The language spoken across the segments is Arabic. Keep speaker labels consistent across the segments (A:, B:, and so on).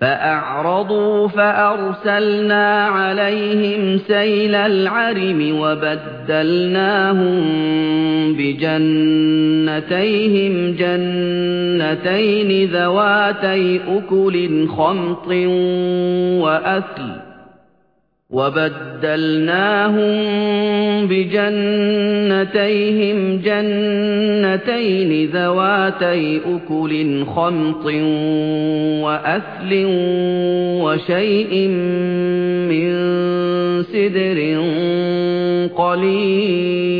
A: فأعرضوا فأرسلنا عليهم سيل العرم وبدلناهم بجنتيهم جنتين ذواتي أكل خمط وأثل وَبَدَّلْنَاهُم بِجَنَّتَيْهِمْ جَنَّتَيْنِ ذَوَاتَيْ أُكُلٍ خَمْطٍ وَأَثْلٍ وَشَيْءٍ مِّن سِدْرٍ قَلِيلٍ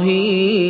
A: مِّن ظَهِيرٍ